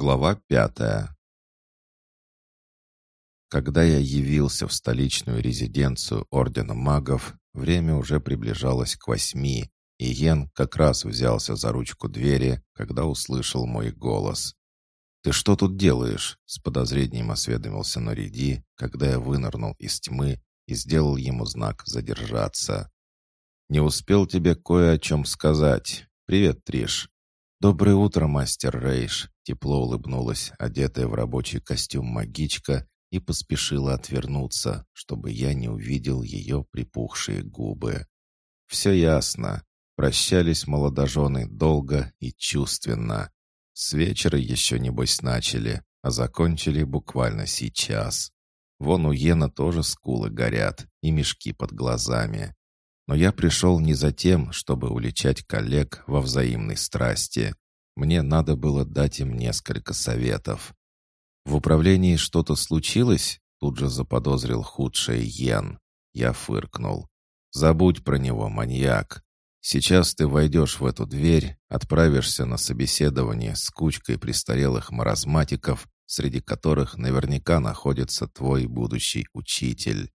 Глава пятая Когда я явился в столичную резиденцию Ордена Магов, время уже приближалось к восьми, и Йен как раз взялся за ручку двери, когда услышал мой голос. «Ты что тут делаешь?» — с подозрением осведомился Нориди, когда я вынырнул из тьмы и сделал ему знак «задержаться». «Не успел тебе кое о чем сказать. Привет, Триш». «Доброе утро, мастер Рейш», — тепло улыбнулась, одетая в рабочий костюм магичка, и поспешила отвернуться, чтобы я не увидел ее припухшие губы. «Все ясно. Прощались молодожены долго и чувственно. С вечера еще, небось, начали, а закончили буквально сейчас. Вон у Йена тоже скулы горят и мешки под глазами. Но я пришел не за тем, чтобы уличать коллег во взаимной страсти. Мне надо было дать им несколько советов. В управлении что-то случилось? Тут же заподозрил худшее Йен. Я фыркнул. Забудь про него, маньяк. Сейчас ты войдешь в эту дверь, отправишься на собеседование с кучкой престарелых маразматиков, среди которых наверняка находится твой будущий учитель.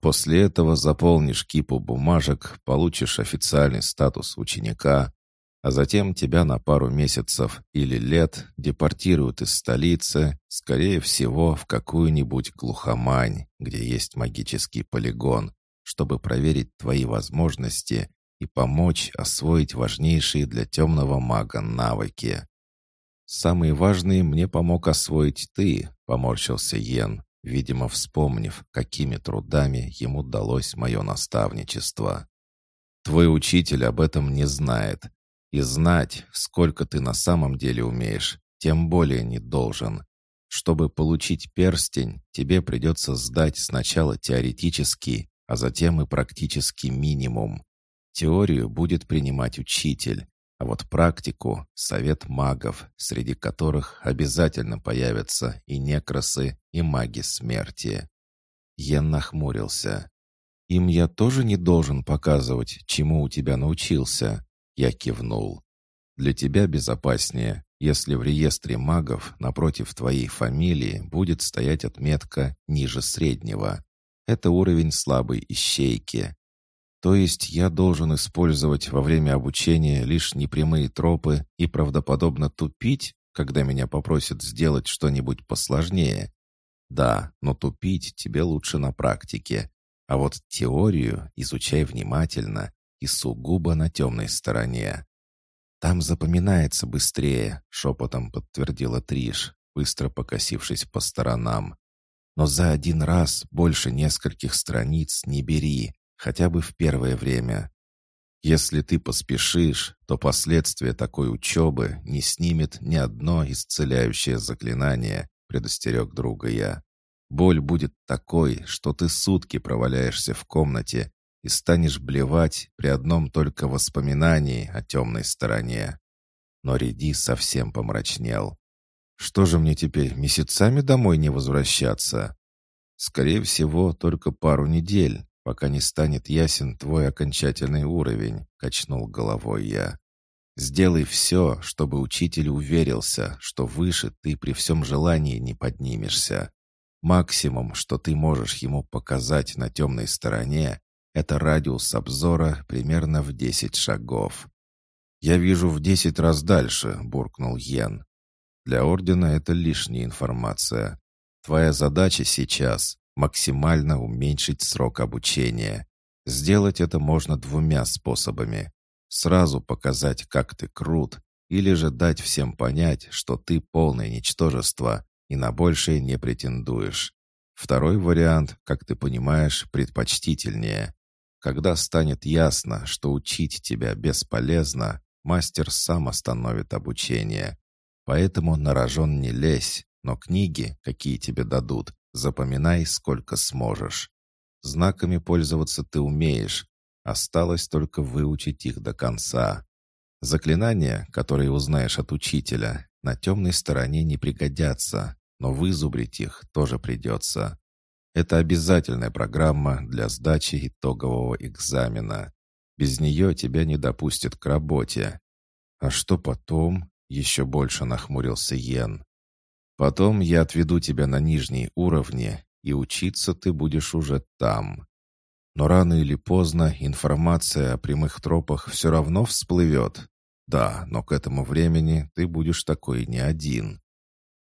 После этого заполнишь кипу бумажек, получишь официальный статус ученика, а затем тебя на пару месяцев или лет депортируют из столицы, скорее всего, в какую-нибудь глухомань, где есть магический полигон, чтобы проверить твои возможности и помочь освоить важнейшие для темного мага навыки. «Самые важные мне помог освоить ты», — поморщился Йен видимо, вспомнив, какими трудами ему далось мое наставничество. «Твой учитель об этом не знает, и знать, сколько ты на самом деле умеешь, тем более не должен. Чтобы получить перстень, тебе придется сдать сначала теоретический, а затем и практический минимум. Теорию будет принимать учитель, а вот практику — совет магов, среди которых обязательно появятся и некрасы, и маги смерти. Йен нахмурился. «Им я тоже не должен показывать, чему у тебя научился?» Я кивнул. «Для тебя безопаснее, если в реестре магов напротив твоей фамилии будет стоять отметка ниже среднего. Это уровень слабой ищейки, то есть я должен использовать во время обучения лишь непрямые тропы и правдоподобно тупить, когда меня попросят сделать что-нибудь посложнее? Да, но тупить тебе лучше на практике. А вот теорию изучай внимательно и сугубо на темной стороне. «Там запоминается быстрее», — шепотом подтвердила Триш, быстро покосившись по сторонам. «Но за один раз больше нескольких страниц не бери хотя бы в первое время. Если ты поспешишь, то последствия такой учебы не снимет ни одно исцеляющее заклинание, предостерег друга я. Боль будет такой, что ты сутки проваляешься в комнате и станешь блевать при одном только воспоминании о темной стороне. Но Реди совсем помрачнел. Что же мне теперь, месяцами домой не возвращаться? Скорее всего, только пару недель пока не станет ясен твой окончательный уровень», — качнул головой я. «Сделай все, чтобы учитель уверился, что выше ты при всем желании не поднимешься. Максимум, что ты можешь ему показать на темной стороне, это радиус обзора примерно в десять шагов». «Я вижу в десять раз дальше», — буркнул Йен. «Для Ордена это лишняя информация. Твоя задача сейчас максимально уменьшить срок обучения. Сделать это можно двумя способами. Сразу показать, как ты крут, или же дать всем понять, что ты полное ничтожество и на большее не претендуешь. Второй вариант, как ты понимаешь, предпочтительнее. Когда станет ясно, что учить тебя бесполезно, мастер сам остановит обучение. Поэтому на рожон не лезь, но книги, какие тебе дадут, Запоминай, сколько сможешь. Знаками пользоваться ты умеешь. Осталось только выучить их до конца. Заклинания, которые узнаешь от учителя, на темной стороне не пригодятся, но вызубрить их тоже придется. Это обязательная программа для сдачи итогового экзамена. Без нее тебя не допустят к работе. А что потом? Еще больше нахмурился Йен. Потом я отведу тебя на нижние уровни, и учиться ты будешь уже там. Но рано или поздно информация о прямых тропах все равно всплывет. Да, но к этому времени ты будешь такой не один.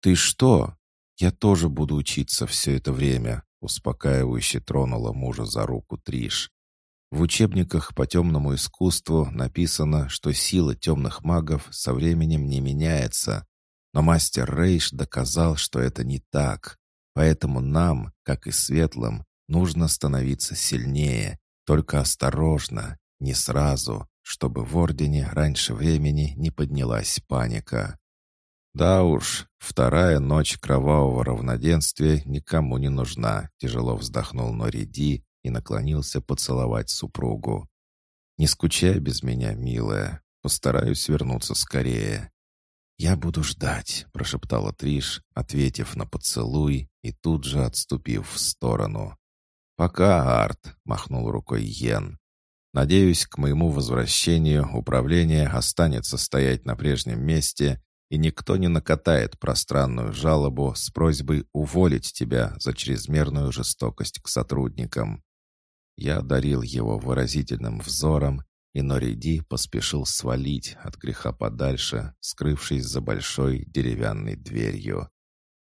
Ты что? Я тоже буду учиться все это время, успокаивающе тронула мужа за руку Триш. В учебниках по темному искусству написано, что сила темных магов со временем не меняется. Но мастер Рейш доказал, что это не так. Поэтому нам, как и светлым, нужно становиться сильнее, только осторожно, не сразу, чтобы в Ордене раньше времени не поднялась паника. Да уж, вторая ночь кровавого равноденствия никому не нужна, тяжело вздохнул Нориди и наклонился поцеловать супругу. «Не скучай без меня, милая. Постараюсь вернуться скорее». «Я буду ждать», — прошептала Триш, ответив на поцелуй и тут же отступив в сторону. «Пока, Арт», — махнул рукой Йен. «Надеюсь, к моему возвращению управление останется стоять на прежнем месте, и никто не накатает пространную жалобу с просьбой уволить тебя за чрезмерную жестокость к сотрудникам». Я одарил его выразительным взором, и Нориди поспешил свалить от греха подальше, скрывшись за большой деревянной дверью.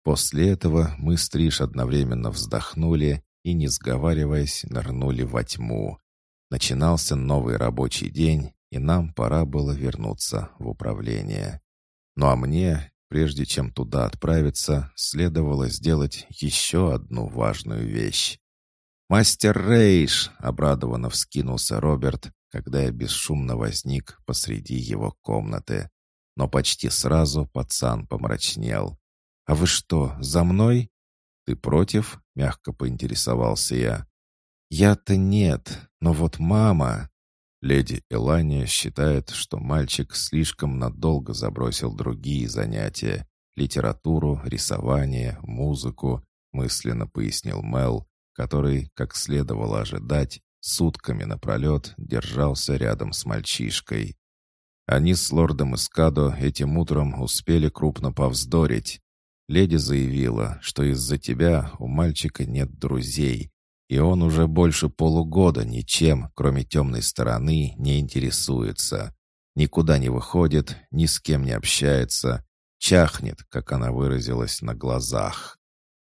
После этого мы с Триш одновременно вздохнули и, не сговариваясь, нырнули во тьму. Начинался новый рабочий день, и нам пора было вернуться в управление. Ну а мне, прежде чем туда отправиться, следовало сделать еще одну важную вещь. «Мастер Рейш!» — обрадованно вскинулся Роберт, когда я бесшумно возник посреди его комнаты. Но почти сразу пацан помрачнел. «А вы что, за мной?» «Ты против?» — мягко поинтересовался я. «Я-то нет, но вот мама...» Леди Элания считает, что мальчик слишком надолго забросил другие занятия — литературу, рисование, музыку, мысленно пояснил Мел, который, как следовало ожидать, сутками напролет держался рядом с мальчишкой. Они с лордом Искадо этим утром успели крупно повздорить. Леди заявила, что из-за тебя у мальчика нет друзей, и он уже больше полугода ничем, кроме темной стороны, не интересуется. Никуда не выходит, ни с кем не общается, чахнет, как она выразилась, на глазах.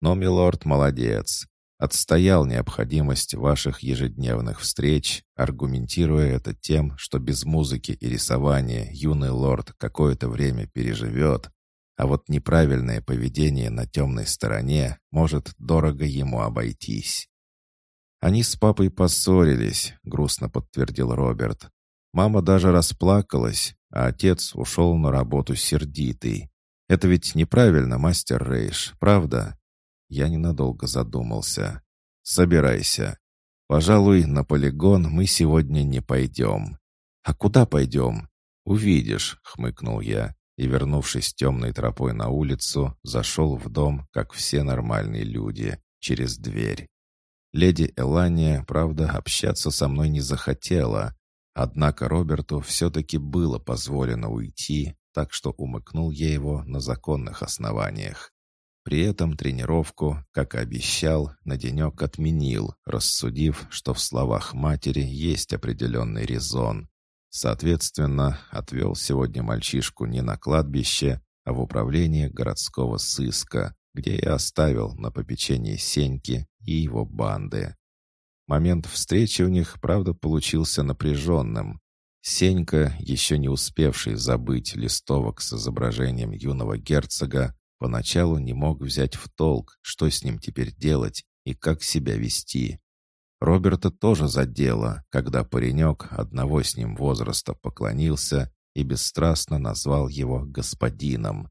Но милорд молодец отстоял необходимость ваших ежедневных встреч, аргументируя это тем, что без музыки и рисования юный лорд какое-то время переживет, а вот неправильное поведение на темной стороне может дорого ему обойтись. «Они с папой поссорились», — грустно подтвердил Роберт. «Мама даже расплакалась, а отец ушел на работу сердитый. Это ведь неправильно, мастер Рейш, правда?» Я ненадолго задумался. «Собирайся. Пожалуй, на полигон мы сегодня не пойдем». «А куда пойдем?» «Увидишь», — хмыкнул я, и, вернувшись темной тропой на улицу, зашел в дом, как все нормальные люди, через дверь. Леди Элания, правда, общаться со мной не захотела, однако Роберту все-таки было позволено уйти, так что умыкнул я его на законных основаниях. При этом тренировку, как и обещал, на денек отменил, рассудив, что в словах матери есть определенный резон. Соответственно, отвел сегодня мальчишку не на кладбище, а в управление городского сыска, где я оставил на попечение Сеньки и его банды. Момент встречи у них, правда, получился напряженным. Сенька, еще не успевший забыть листовок с изображением юного герцога, Поначалу не мог взять в толк, что с ним теперь делать и как себя вести. Роберта тоже задело, когда паренек одного с ним возраста поклонился и бесстрастно назвал его господином.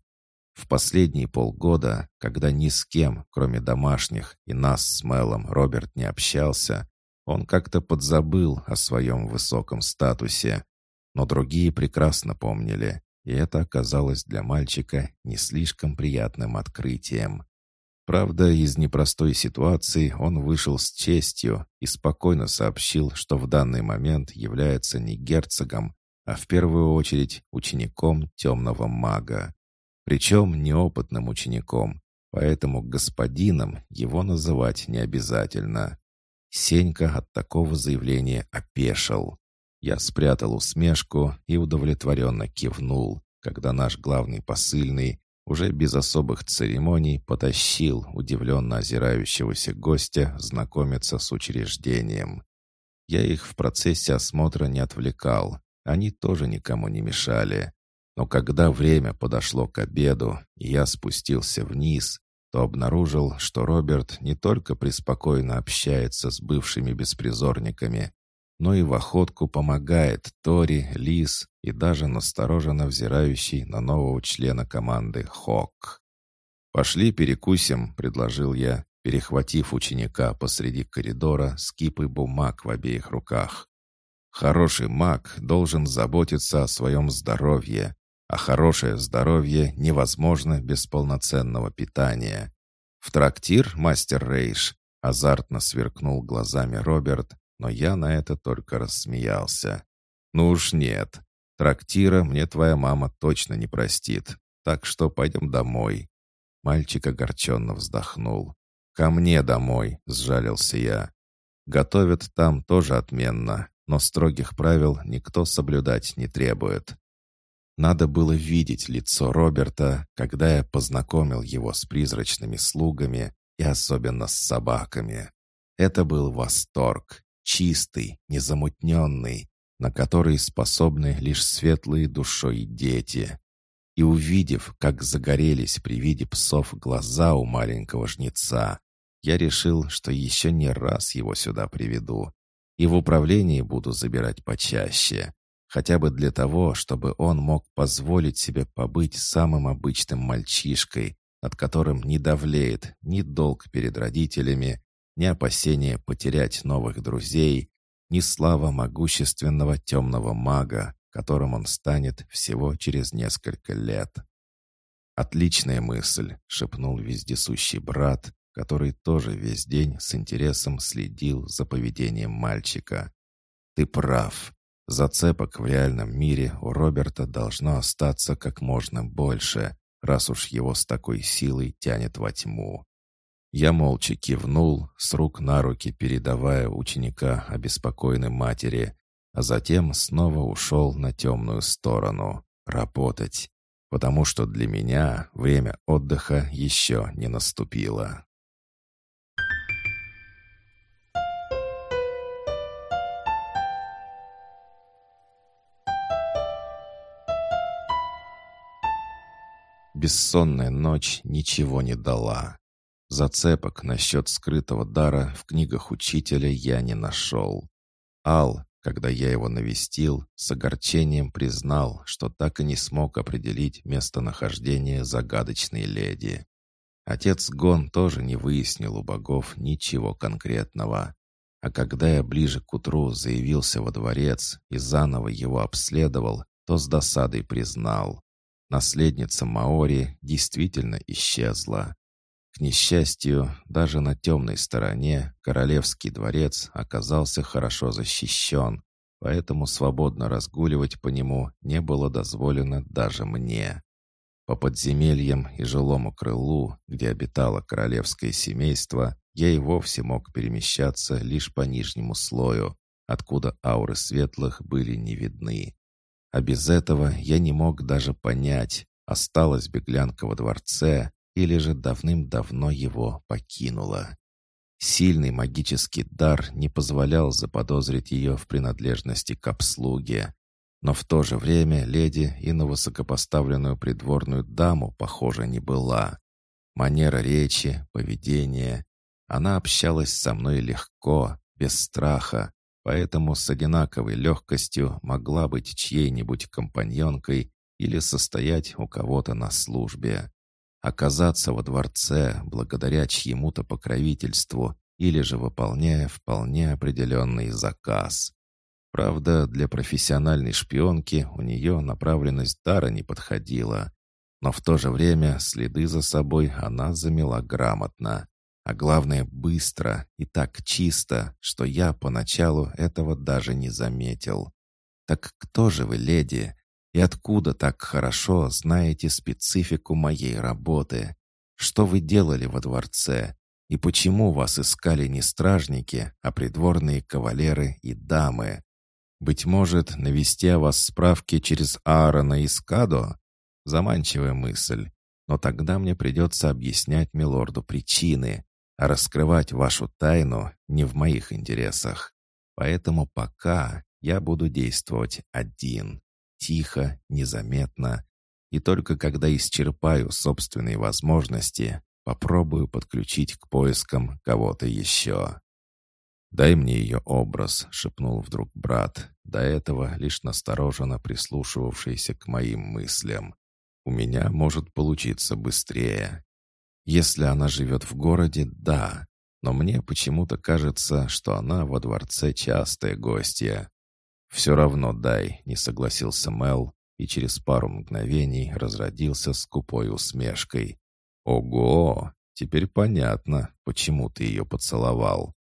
В последние полгода, когда ни с кем, кроме домашних и нас с Мелом, Роберт не общался, он как-то подзабыл о своем высоком статусе. Но другие прекрасно помнили и это оказалось для мальчика не слишком приятным открытием. Правда, из непростой ситуации он вышел с честью и спокойно сообщил, что в данный момент является не герцогом, а в первую очередь учеником темного мага. Причем неопытным учеником, поэтому господином его называть не обязательно. Сенька от такого заявления опешил. Я спрятал усмешку и удовлетворенно кивнул, когда наш главный посыльный уже без особых церемоний потащил удивленно озирающегося гостя знакомиться с учреждением. Я их в процессе осмотра не отвлекал, они тоже никому не мешали. Но когда время подошло к обеду, и я спустился вниз, то обнаружил, что Роберт не только преспокойно общается с бывшими беспризорниками, но и в охотку помогает Тори, Лис и даже настороженно взирающий на нового члена команды Хок. «Пошли перекусим», — предложил я, перехватив ученика посреди коридора с кипой бумаг в обеих руках. «Хороший маг должен заботиться о своем здоровье, а хорошее здоровье невозможно без полноценного питания. В трактир, мастер Рейш, азартно сверкнул глазами Роберт, но я на это только рассмеялся. «Ну уж нет. Трактира мне твоя мама точно не простит. Так что пойдем домой». Мальчик огорченно вздохнул. «Ко мне домой», — сжалился я. «Готовят там тоже отменно, но строгих правил никто соблюдать не требует. Надо было видеть лицо Роберта, когда я познакомил его с призрачными слугами и особенно с собаками. Это был восторг, чистый, незамутненный, на который способны лишь светлые душой дети. И увидев, как загорелись при виде псов глаза у маленького жнеца, я решил, что еще не раз его сюда приведу. И в управлении буду забирать почаще. Хотя бы для того, чтобы он мог позволить себе побыть самым обычным мальчишкой, над которым не давлеет ни долг перед родителями, ни опасение потерять новых друзей, ни слава могущественного темного мага, которым он станет всего через несколько лет. «Отличная мысль», — шепнул вездесущий брат, который тоже весь день с интересом следил за поведением мальчика. «Ты прав. Зацепок в реальном мире у Роберта должно остаться как можно больше, раз уж его с такой силой тянет во тьму. Я молча кивнул, с рук на руки передавая ученика обеспокоенной матери, а затем снова ушел на темную сторону — работать, потому что для меня время отдыха еще не наступило. Бессонная ночь ничего не дала. Зацепок насчет скрытого дара в книгах учителя я не нашел. Ал, когда я его навестил, с огорчением признал, что так и не смог определить местонахождение загадочной леди. Отец Гон тоже не выяснил у богов ничего конкретного. А когда я ближе к утру заявился во дворец и заново его обследовал, то с досадой признал. Наследница Маори действительно исчезла. К несчастью, даже на темной стороне королевский дворец оказался хорошо защищен, поэтому свободно разгуливать по нему не было дозволено даже мне. По подземельям и жилому крылу, где обитало королевское семейство, я и вовсе мог перемещаться лишь по нижнему слою, откуда ауры светлых были не видны. А без этого я не мог даже понять, осталась беглянка во дворце или же давным-давно его покинула. Сильный магический дар не позволял заподозрить ее в принадлежности к обслуге. Но в то же время леди и на высокопоставленную придворную даму, похоже, не была. Манера речи, поведение. Она общалась со мной легко, без страха, поэтому с одинаковой легкостью могла быть чьей-нибудь компаньонкой или состоять у кого-то на службе. Оказаться во дворце благодаря чьему-то покровительству или же выполняя вполне определенный заказ. Правда, для профессиональной шпионки у нее направленность дара не подходила, но в то же время следы за собой она замела грамотно. А главное, быстро и так чисто, что я поначалу этого даже не заметил. «Так кто же вы, леди? И откуда так хорошо знаете специфику моей работы? Что вы делали во дворце? И почему вас искали не стражники, а придворные кавалеры и дамы? Быть может, навести о вас справки через Аарона и Скадо? Заманчивая мысль. Но тогда мне придется объяснять милорду причины, а раскрывать вашу тайну не в моих интересах. Поэтому пока я буду действовать один тихо, незаметно, и только когда исчерпаю собственные возможности, попробую подключить к поискам кого-то еще. «Дай мне ее образ», — шепнул вдруг брат, до этого лишь настороженно прислушивавшийся к моим мыслям. «У меня может получиться быстрее. Если она живет в городе, да, но мне почему-то кажется, что она во дворце частая гостья. «Все равно дай», — не согласился Мел, и через пару мгновений разродился скупой усмешкой. «Ого! Теперь понятно, почему ты ее поцеловал».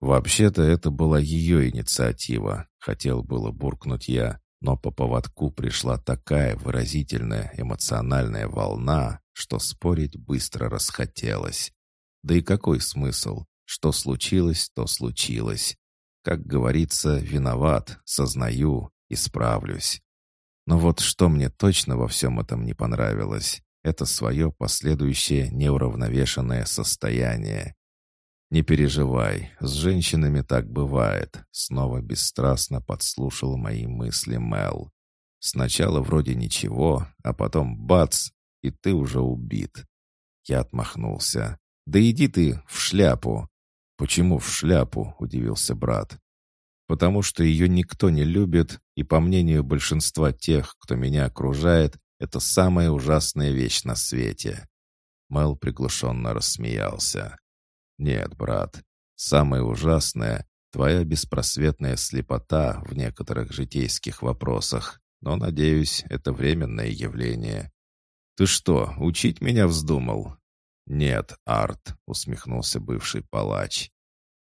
«Вообще-то это была ее инициатива», — хотел было буркнуть я, но по поводку пришла такая выразительная эмоциональная волна, что спорить быстро расхотелось. Да и какой смысл? Что случилось, то случилось. Как говорится, виноват, сознаю, исправлюсь. Но вот что мне точно во всем этом не понравилось, это свое последующее неуравновешенное состояние. «Не переживай, с женщинами так бывает», — снова бесстрастно подслушал мои мысли Мел. «Сначала вроде ничего, а потом бац, и ты уже убит». Я отмахнулся. «Да иди ты в шляпу!» «Почему в шляпу?» — удивился брат. «Потому что ее никто не любит, и, по мнению большинства тех, кто меня окружает, это самая ужасная вещь на свете». Мэл приглушенно рассмеялся. «Нет, брат, самое ужасное — твоя беспросветная слепота в некоторых житейских вопросах, но, надеюсь, это временное явление. Ты что, учить меня вздумал?» «Нет, Арт», — усмехнулся бывший палач.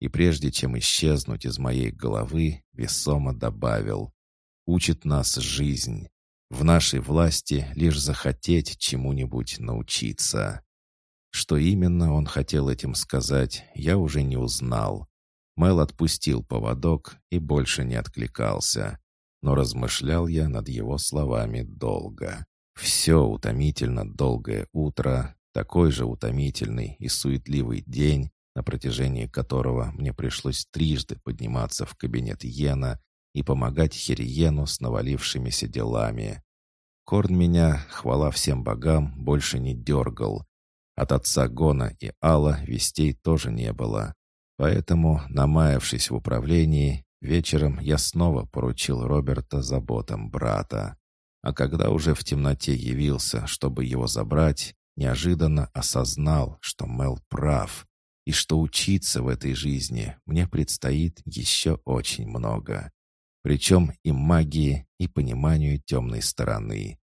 И прежде чем исчезнуть из моей головы, весомо добавил. «Учит нас жизнь. В нашей власти лишь захотеть чему-нибудь научиться». Что именно он хотел этим сказать, я уже не узнал. Мэл отпустил поводок и больше не откликался. Но размышлял я над его словами долго. Все утомительно долгое утро такой же утомительный и суетливый день, на протяжении которого мне пришлось трижды подниматься в кабинет Йена и помогать Хириену с навалившимися делами. Корн меня, хвала всем богам, больше не дергал. От отца Гона и Алла вестей тоже не было. Поэтому, намаявшись в управлении, вечером я снова поручил Роберта заботам брата. А когда уже в темноте явился, чтобы его забрать, неожиданно осознал, что Мел прав, и что учиться в этой жизни мне предстоит еще очень много. Причем и магии, и пониманию темной стороны.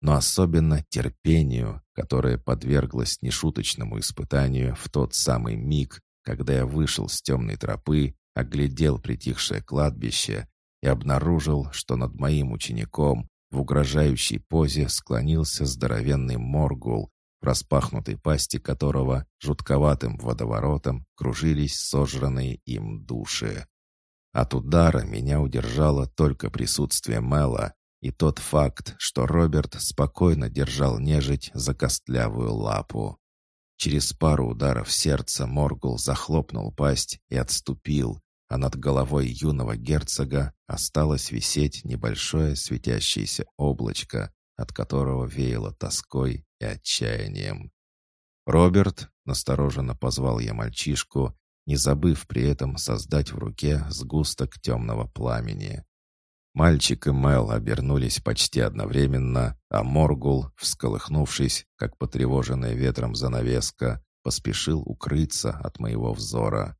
Но особенно терпению, которое подверглось нешуточному испытанию в тот самый миг, когда я вышел с темной тропы, оглядел притихшее кладбище и обнаружил, что над моим учеником в угрожающей позе склонился здоровенный Моргул, распахнутой пасти которого жутковатым водоворотом кружились сожранные им души. От удара меня удержало только присутствие Мэла и тот факт, что Роберт спокойно держал нежить за костлявую лапу. Через пару ударов сердца Моргул захлопнул пасть и отступил, а над головой юного герцога осталось висеть небольшое светящееся облачко, от которого веяло тоской и отчаянием. «Роберт», — настороженно позвал я мальчишку, не забыв при этом создать в руке сгусток темного пламени. Мальчик и Мел обернулись почти одновременно, а Моргул, всколыхнувшись, как потревоженная ветром занавеска, поспешил укрыться от моего взора.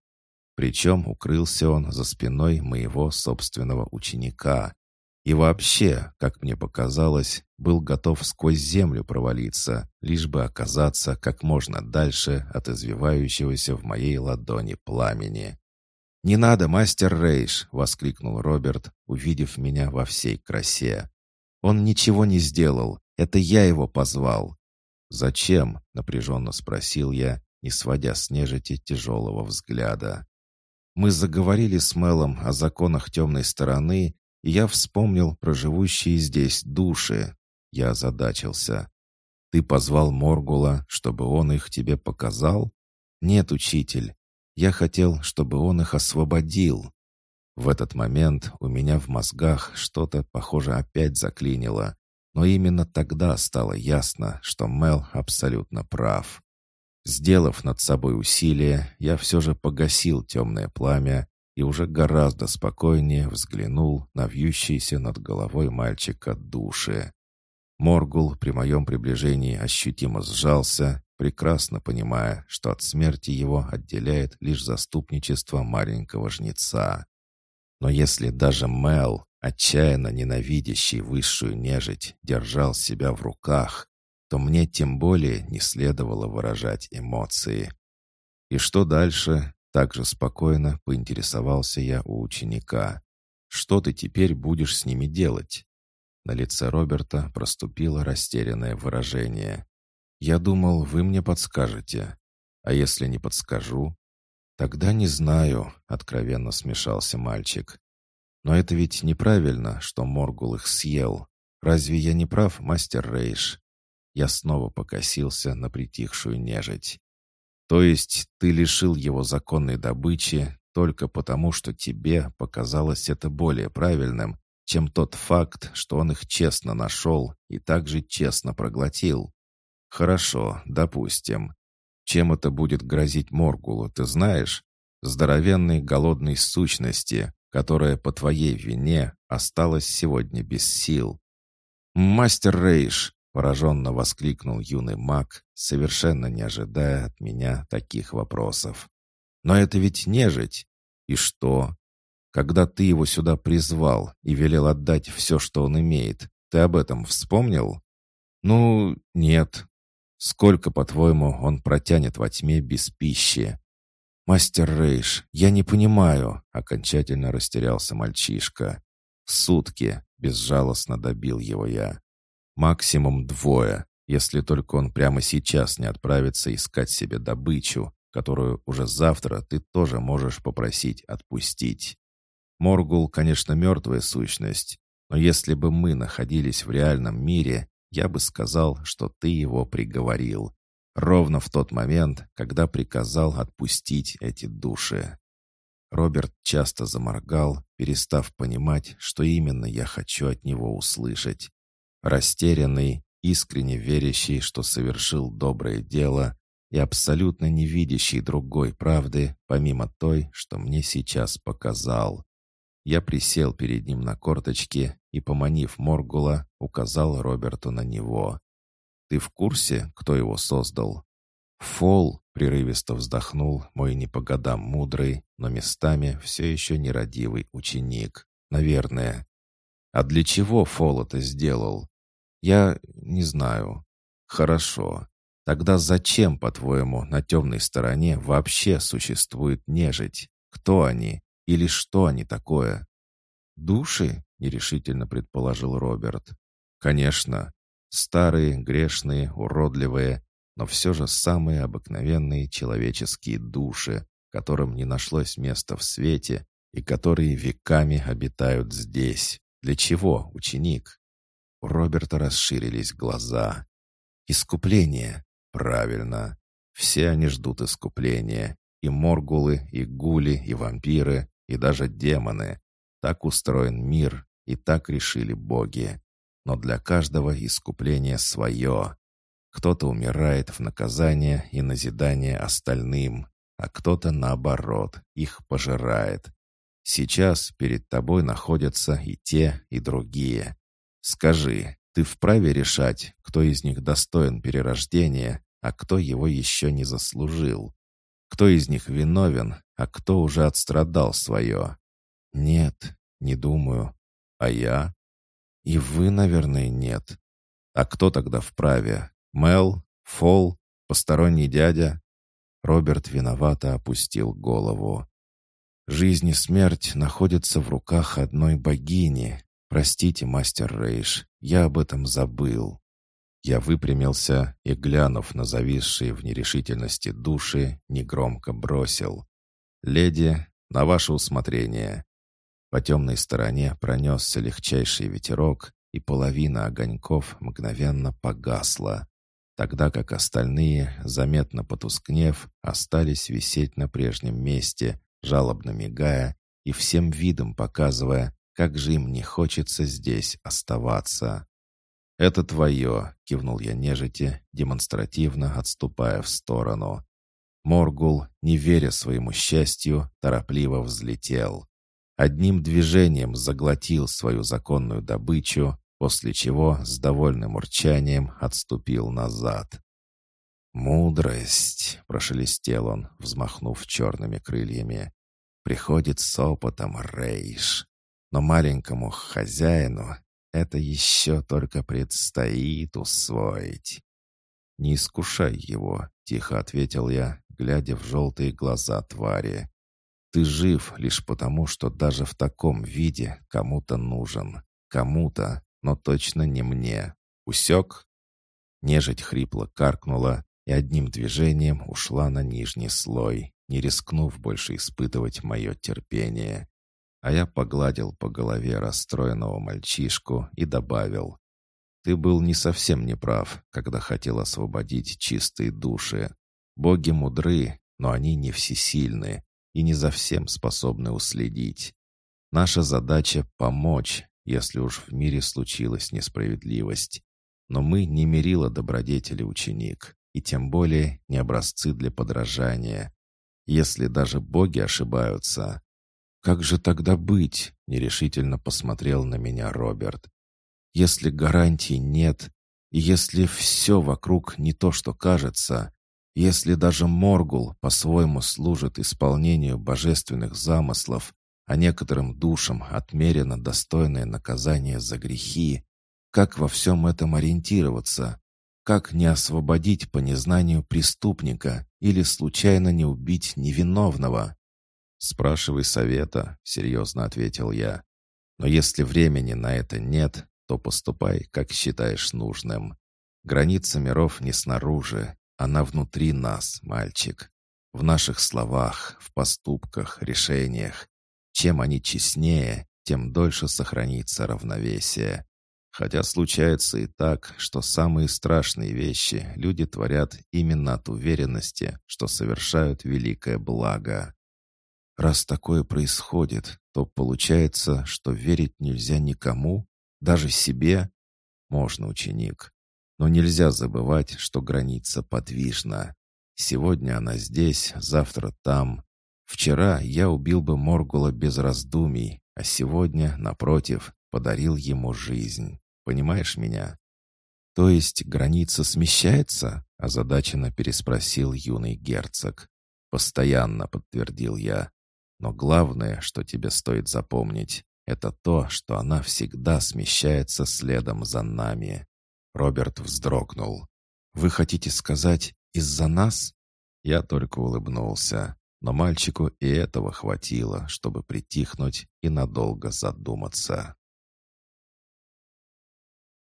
Причем укрылся он за спиной моего собственного ученика, и вообще, как мне показалось, был готов сквозь землю провалиться, лишь бы оказаться как можно дальше от извивающегося в моей ладони пламени. «Не надо, мастер Рейш!» — воскликнул Роберт, увидев меня во всей красе. Он ничего не сделал. Это я его позвал». «Зачем?» — напряженно спросил я, не сводя с нежити тяжелого взгляда. Мы заговорили с Мелом о законах темной стороны, я вспомнил про живущие здесь души. Я озадачился. «Ты позвал Моргула, чтобы он их тебе показал?» «Нет, учитель. Я хотел, чтобы он их освободил». В этот момент у меня в мозгах что-то, похоже, опять заклинило. Но именно тогда стало ясно, что Мел абсолютно прав. Сделав над собой усилие, я все же погасил темное пламя и уже гораздо спокойнее взглянул на вьющиеся над головой мальчика души. Моргул при моем приближении ощутимо сжался, прекрасно понимая, что от смерти его отделяет лишь заступничество маленького жнеца. Но если даже Мел, отчаянно ненавидящий высшую нежить, держал себя в руках, то мне тем более не следовало выражать эмоции. И что дальше? Также спокойно поинтересовался я у ученика. Что ты теперь будешь с ними делать? На лице Роберта проступило растерянное выражение. «Я думал, вы мне подскажете. А если не подскажу?» «Тогда не знаю», — откровенно смешался мальчик. «Но это ведь неправильно, что Моргул их съел. Разве я не прав, мастер Рейш?» Я снова покосился на притихшую нежить. «То есть ты лишил его законной добычи только потому, что тебе показалось это более правильным, чем тот факт, что он их честно нашел и также честно проглотил. Хорошо, допустим. Чем это будет грозить Моргулу, ты знаешь? Здоровенной голодной сущности, которая по твоей вине осталась сегодня без сил. «Мастер Рейш!» — пораженно воскликнул юный маг, совершенно не ожидая от меня таких вопросов. «Но это ведь нежить! И что? Когда ты его сюда призвал и велел отдать все, что он имеет, ты об этом вспомнил? Ну, нет. Сколько, по-твоему, он протянет во тьме без пищи? Мастер Рейш, я не понимаю, окончательно растерялся мальчишка. Сутки, безжалостно добил его я. Максимум двое, если только он прямо сейчас не отправится искать себе добычу, которую уже завтра ты тоже можешь попросить отпустить. Моргул, конечно, мертвая сущность, но если бы мы находились в реальном мире, я бы сказал, что ты его приговорил. Ровно в тот момент, когда приказал отпустить эти души. Роберт часто заморгал, перестав понимать, что именно я хочу от него услышать. Растерянный, искренне верящий, что совершил доброе дело, и абсолютно не видящий другой правды, помимо той, что мне сейчас показал. Я присел перед ним на корточки и, поманив Моргула, указал Роберту на него. «Ты в курсе, кто его создал?» «Фол», — прерывисто вздохнул мой не по годам мудрый, но местами все еще нерадивый ученик. «Наверное». «А для чего Фол это сделал?» «Я не знаю». «Хорошо. Тогда зачем, по-твоему, на темной стороне вообще существует нежить? Кто они? Или что они такое? Души? Нерешительно предположил Роберт. Конечно. Старые, грешные, уродливые, но все же самые обыкновенные человеческие души, которым не нашлось места в свете и которые веками обитают здесь. Для чего, ученик? У Роберта расширились глаза. Искупление. Правильно. Все они ждут искупления. И моргулы, и гули, и вампиры, и даже демоны. Так устроен мир, и так решили боги. Но для каждого искупление свое. Кто-то умирает в наказание и назидание остальным, а кто-то, наоборот, их пожирает. Сейчас перед тобой находятся и те, и другие. Скажи, ты вправе решать, кто из них достоин перерождения, а кто его еще не заслужил? Кто из них виновен, а кто уже отстрадал свое? Нет, не думаю. А я? И вы, наверное, нет. А кто тогда вправе? Мел? Фол? Посторонний дядя? Роберт виновато опустил голову. Жизнь и смерть находятся в руках одной богини. «Простите, мастер Рейш, я об этом забыл». Я выпрямился и, глянув на зависшие в нерешительности души, негромко бросил. «Леди, на ваше усмотрение». По темной стороне пронесся легчайший ветерок, и половина огоньков мгновенно погасла, тогда как остальные, заметно потускнев, остались висеть на прежнем месте, жалобно мигая и всем видом показывая, как же им не хочется здесь оставаться. «Это твое», — кивнул я нежити, демонстративно отступая в сторону. Моргул, не веря своему счастью, торопливо взлетел. Одним движением заглотил свою законную добычу, после чего с довольным урчанием отступил назад. «Мудрость!» — прошелестел он, взмахнув черными крыльями. «Приходит с опытом рейш, но маленькому хозяину это еще только предстоит усвоить». «Не искушай его», — тихо ответил я, глядя в желтые глаза твари. «Ты жив лишь потому, что даже в таком виде кому-то нужен. Кому-то, но точно не мне. Усек?» Нежить хрипло каркнула и одним движением ушла на нижний слой, не рискнув больше испытывать мое терпение. А я погладил по голове расстроенного мальчишку и добавил. «Ты был не совсем неправ, когда хотел освободить чистые души. Боги мудры, но они не всесильны и не за всем способны уследить. Наша задача — помочь, если уж в мире случилась несправедливость. Но мы не мерила добродетели ученик, и тем более не образцы для подражания. Если даже боги ошибаются, «Как же тогда быть?» — нерешительно посмотрел на меня Роберт. «Если гарантий нет, и если все вокруг не то, что кажется, если даже Моргул по-своему служит исполнению божественных замыслов, а некоторым душам отмерено достойное наказание за грехи, как во всем этом ориентироваться? Как не освободить по незнанию преступника или случайно не убить невиновного? «Спрашивай совета», — серьезно ответил я. «Но если времени на это нет, то поступай, как считаешь нужным. Граница миров не снаружи, она внутри нас, мальчик. В наших словах, в поступках, решениях. Чем они честнее, тем дольше сохранится равновесие. Хотя случается и так, что самые страшные вещи люди творят именно от уверенности, что совершают великое благо. Раз такое происходит, то получается, что верить нельзя никому, даже себе? Можно, ученик. Но нельзя забывать, что граница подвижна. Сегодня она здесь, завтра там. Вчера я убил бы Моргула без раздумий, а сегодня, напротив, подарил ему жизнь. Понимаешь меня? То есть граница смещается? Озадаченно переспросил юный герцог. Постоянно, подтвердил я. Но главное, что тебе стоит запомнить, это то, что она всегда смещается следом за нами. Роберт вздрогнул. «Вы хотите сказать, из-за нас?» Я только улыбнулся, но мальчику и этого хватило, чтобы притихнуть и надолго задуматься.